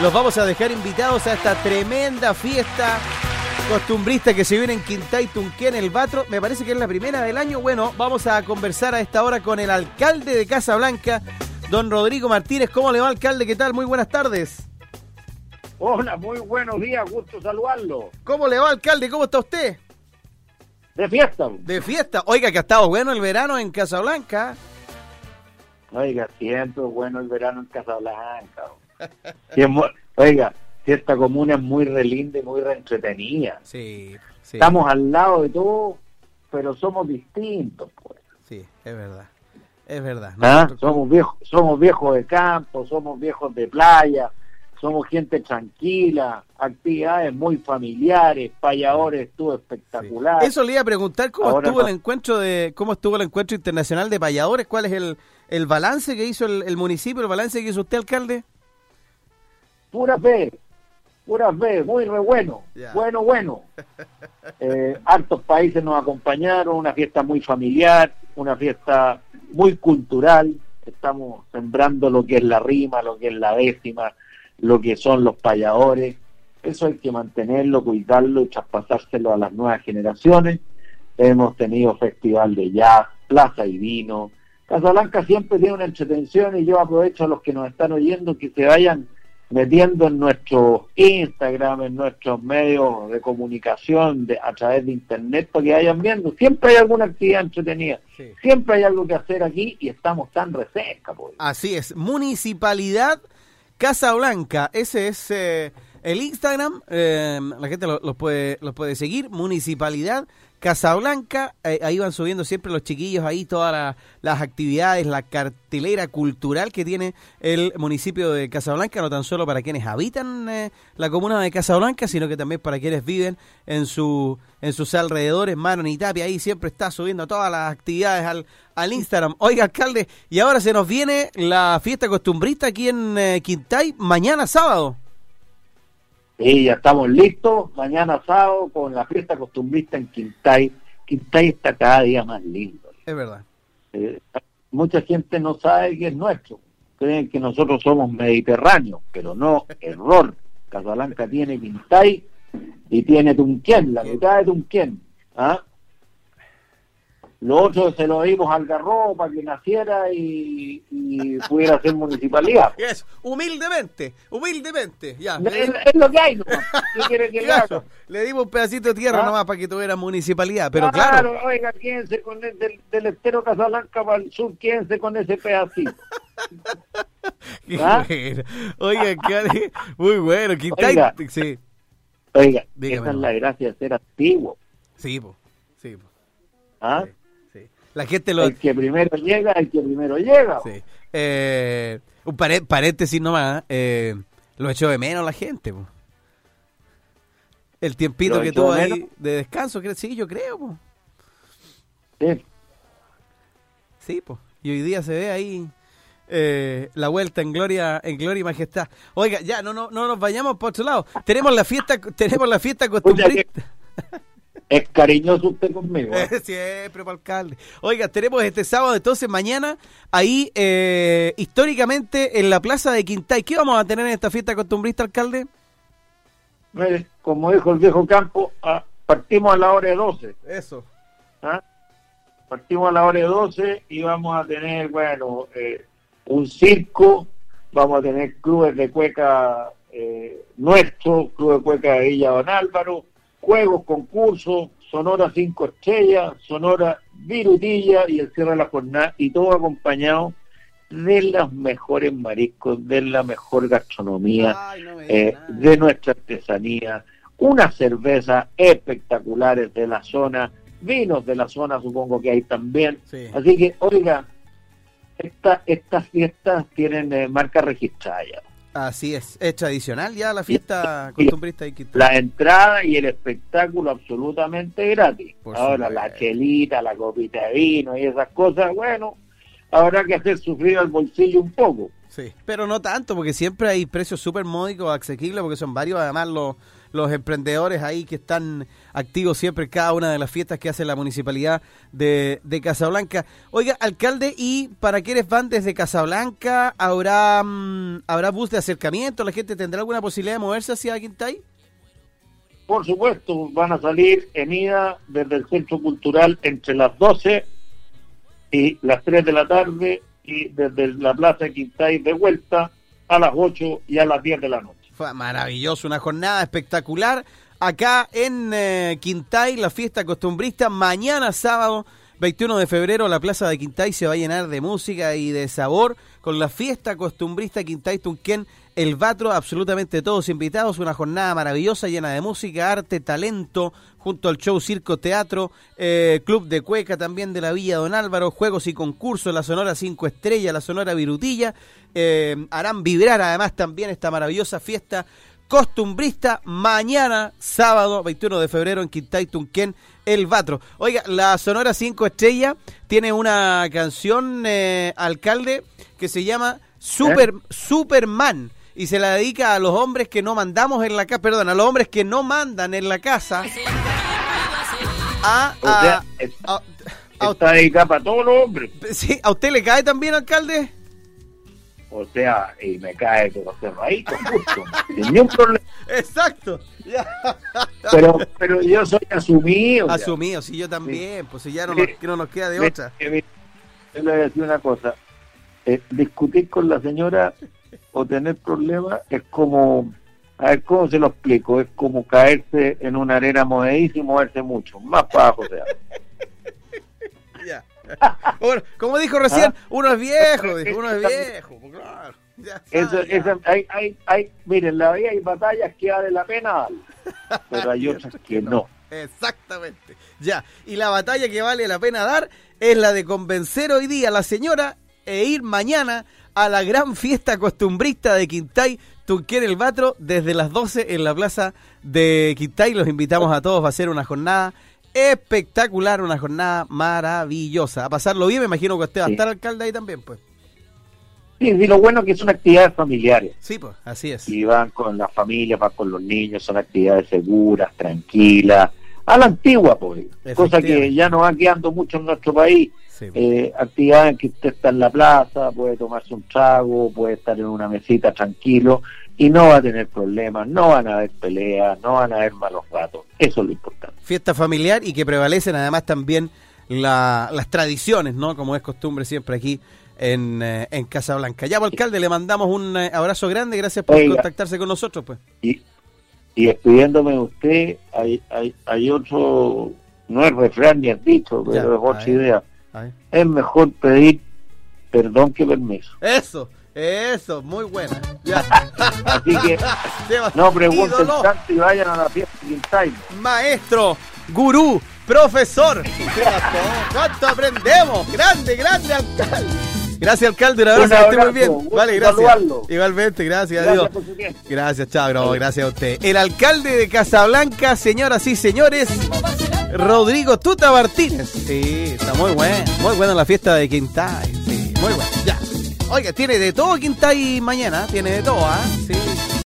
los vamos a dejar invitados a esta tremenda fiesta costumbrista que se viene en Quintay Tunquén, el Batro. Me parece que es la primera del año. Bueno, vamos a conversar a esta hora con el alcalde de Casablanca, don Rodrigo Martínez. ¿Cómo le va, alcalde? ¿Qué tal? Muy buenas tardes. Hola, muy buenos días, gusto saludarlo. ¿Cómo le va, alcalde? ¿Cómo está usted? De fiesta. De fiesta. Oiga, que ha estado bueno el verano en Casablanca. Oiga, siempre bueno el verano en Casablanca. Oiga, esta comuna es muy relinda y muy reentretenida. Sí, sí. Estamos al lado de todo, pero somos distintos, pues. Sí, es verdad. Es verdad. ¿Ah? Somos viejos, somos viejos de campo, somos viejos de playa, somos gente tranquila, actividades muy familiares, payadores estuvo espectacular. Eso le iba a preguntar cómo estuvo el encuentro de cómo estuvo el encuentro internacional de payadores, cuál es el, el balance que hizo el, municipio, el balance que hizo usted, alcalde. Pura fe, pura fe, muy re bueno, bueno, bueno. Eh, hartos países nos acompañaron, una fiesta muy familiar, una fiesta muy cultural, estamos sembrando lo que es la rima, lo que es la décima, lo que son los payadores. Eso hay que mantenerlo, cuidarlo y traspasárselo a las nuevas generaciones. Hemos tenido festival de jazz, plaza y vino. Casablanca siempre tiene una entretención y yo aprovecho a los que nos están oyendo que se vayan metiendo en nuestro Instagram, en nuestros medios de comunicación de, a través de internet para que vayan viendo. Siempre hay alguna actividad entretenida, siempre hay algo que hacer aquí y estamos tan reseca. Pues. Así es, Municipalidad Casa Blanca, ese es eh, el Instagram, eh, la gente los puede, los puede seguir, Municipalidad Casablanca, eh, ahí van subiendo siempre los chiquillos ahí todas las actividades, la cartelera cultural que tiene el municipio de Casablanca, no tan solo para quienes habitan la comuna de Casablanca, sino que también para quienes viven en su en sus alrededores, Manon y Tapia, ahí siempre está subiendo todas las actividades al, al Instagram. Oiga, alcalde, y ahora se nos viene la fiesta costumbrista aquí en eh, Quintay, mañana sábado. Sí, ya estamos listos, mañana sábado con la fiesta costumbrista en Quintay. Quintay está cada día más lindo. Es verdad. Eh, mucha gente no sabe que es nuestro. Creen que nosotros somos mediterráneos, pero no, error. Casablanca tiene Quintay y tiene Tunquén, la mitad de Tunquén. ¿ah? Lo otro se lo dimos al Garro para que naciera y, pudiera ser municipalidad. Es, humildemente, humildemente, ya. Es, lo que hay, ¿no? quiere que le, dimos un pedacito de tierra ¿Ah? nomás para que tuviera municipalidad, pero claro. Claro, oiga, quédense con el del, del estero Casablanca para el sur, quédense con ese pedacito. ¿Ah? Oiga, qué, muy bueno. Oiga, sí. oiga esa es la gracia de ser activo. Sí, po. sí, po. ¿Ah? La gente lo... El que primero llega, el que primero llega. Sí. Eh, un paréntesis nomás, eh, lo echó de menos la gente. El tiempito que tuvo ahí de descanso, sí, yo creo. Sí. Sí, pues. Y hoy día se ve ahí eh, la vuelta en gloria en gloria y majestad. Oiga, ya no no no nos vayamos por otro lado. Tenemos la fiesta tenemos la fiesta costumbrista. Es cariñoso usted conmigo. ¿eh? Siempre, alcalde. Oiga, tenemos este sábado, entonces mañana, ahí eh, históricamente en la plaza de Quintay. ¿Qué vamos a tener en esta fiesta costumbrista, alcalde? como dijo el viejo campo, ah, partimos a la hora de 12. Eso. ¿Ah? Partimos a la hora de 12 y vamos a tener, bueno, eh, un circo, vamos a tener clubes de cueca eh, nuestro, club de cueca de Villa Don Álvaro, juegos, concursos, Sonora cinco estrellas, Sonora virutilla y el cierre de la jornada, y todo acompañado de los mejores mariscos, de la mejor gastronomía, eh, de nuestra artesanía, unas cervezas espectaculares de la zona, vinos de la zona supongo que hay también. Así que, oiga, esta, estas fiestas tienen eh, marca registrada ya. Así es, es tradicional ya la fiesta costumbrista de La entrada y el espectáculo absolutamente gratis. Ahora la chelita, la copita de vino y esas cosas, bueno, habrá que hacer sufrir al bolsillo un poco. Sí, pero no tanto, porque siempre hay precios súper módicos, asequibles, porque son varios además los, los emprendedores ahí que están activos siempre en cada una de las fiestas que hace la municipalidad de, de Casablanca. Oiga, alcalde, ¿y para quienes van desde Casablanca? ¿Habrá, mm, ¿Habrá bus de acercamiento? ¿La gente tendrá alguna posibilidad de moverse hacia Quintay? Por supuesto, van a salir en ida desde el Centro Cultural entre las 12 y las 3 de la tarde y desde la Plaza de Quintay de vuelta a las 8 y a las 10 de la noche. Fue maravilloso, una jornada espectacular acá en eh, Quintay, la fiesta costumbrista. Mañana sábado 21 de febrero la plaza de Quintay se va a llenar de música y de sabor con la fiesta costumbrista Quintay Tunquén, el Batro, absolutamente todos invitados, una jornada maravillosa llena de música, arte, talento, junto al show Circo Teatro, eh, Club de Cueca también de la Villa Don Álvaro, juegos y concursos, la Sonora 5 Estrellas, la Sonora Virutilla, eh, harán vibrar además también esta maravillosa fiesta costumbrista mañana, sábado 21 de febrero en Quintay Tunquén, El Batro. Oiga, la Sonora 5 Estrella tiene una canción, eh, alcalde, que se llama Super, Superman y se la dedica a los hombres que no mandamos en la casa, perdón, a los hombres que no mandan en la casa. A, a, está dedicada para todos los hombres. Sí, ¿a usted le cae también, alcalde? O sea, y me cae todo cerradito, justo. Ningún problema. Exacto. Pero, pero yo soy asumido. Asumido, sí, yo también. Pues si ya no, nos, no nos queda de otra. Yo le voy a decir una cosa. Eh, discutir con la señora o tener problemas es como, a ver, ¿cómo se lo explico? Es como caerse en una arena movediza y moverse mucho, más para abajo sea. Bueno, como dijo recién, ¿Ah? uno es viejo, dijo, uno es viejo, pues claro. Ya eso, eso, hay, hay, hay, miren, la vida hay batallas que vale la pena, pero hay otras que no. Exactamente. Ya. Y la batalla que vale la pena dar es la de convencer hoy día a la señora e ir mañana a la gran fiesta costumbrista de Quintay, Tunquén el Batro, desde las 12 en la plaza de Quintay. Los invitamos a todos a hacer una jornada espectacular, una jornada maravillosa. A pasarlo bien, me imagino que usted va a estar alcalde ahí también, pues. Sí, y lo bueno es que son actividades familiares. Sí, pues, así es. Y van con la familia, van con los niños, son actividades seguras, tranquilas, a la antigua, pues. Cosa que ya no va quedando mucho en nuestro país eh, actividad en que usted está en la plaza, puede tomarse un trago, puede estar en una mesita tranquilo y no va a tener problemas, no van a haber peleas, no van a haber malos ratos. Eso es lo importante. Fiesta familiar y que prevalecen además también las tradiciones, ¿no? Como es costumbre siempre aquí en, eh, en Casablanca. Ya, pues, alcalde, le mandamos un eh, abrazo grande, gracias por contactarse con nosotros. pues Y, y despidiéndome de usted, hay, hay, hay otro, no es refrán ni es dicho, pero es otra idea es mejor pedir perdón que permiso. Eso, eso, muy buena. Así que no pregunten tanto y vayan a la fiesta de Maestro, gurú, profesor. ¿Cuánto aprendemos? Grande, grande alcalde. Gracias, alcalde. Un abrazo, que muy bien. Vale, gracias. Igualmente, gracias. Gracias, gracias chao, gracias a usted. El alcalde de Casablanca, señoras y señores. Rodrigo Tuta Martínez. Sí, está muy bueno. Muy buena la fiesta de Quintay. Sí, muy buena. Ya. Oiga, tiene de todo Quintay mañana. Tiene de todo, ¿ah? Sí.